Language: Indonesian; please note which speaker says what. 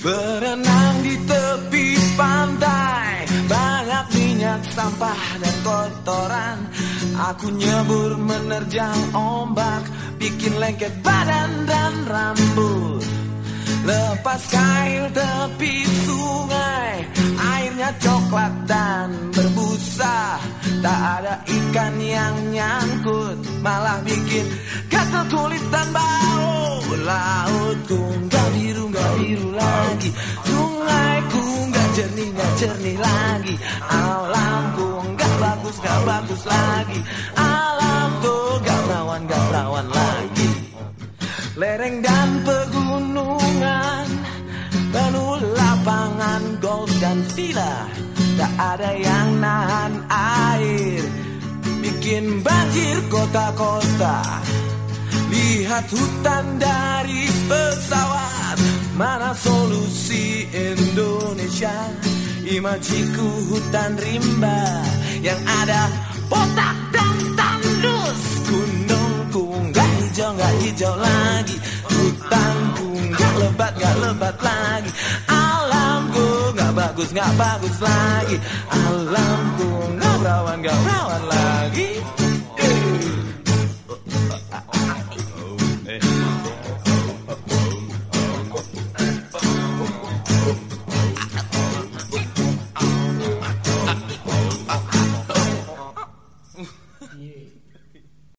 Speaker 1: Berenang di tepi pantai Banyak minyak sampah dan kotoran. Aku nyebur menerjang ombak Bikin lengket badan dan rambut. Lepas kail tepi sungai Airnya coklat dan berbusa. Tak ada ikan yang nyangkut Malah bikin gatal kulit dan bau. Lautku nggak biru nggak biru lagi. Sungaiku nggak jernih nggak jernih lagi. Alamku nggak bagus nggak bagus lagi. Alamku nggak rawan nggak rawan lagi. Lereng dan pegunungan Penuh lapangan golf dan villa Tak ada yang nahan air. Bikin banjir kota-kota. Lihat hutan dari pesawat. Mana solusi Indonesia? Imajiku hutan rimba Yang ada botak dan tandus. Gunungku nggak hijau nggak hijau lagi. Hutanku nggak lebat nggak lebat lagi bagus nggak bagus lagi. Alamku nggak rawan nggak rawan lagi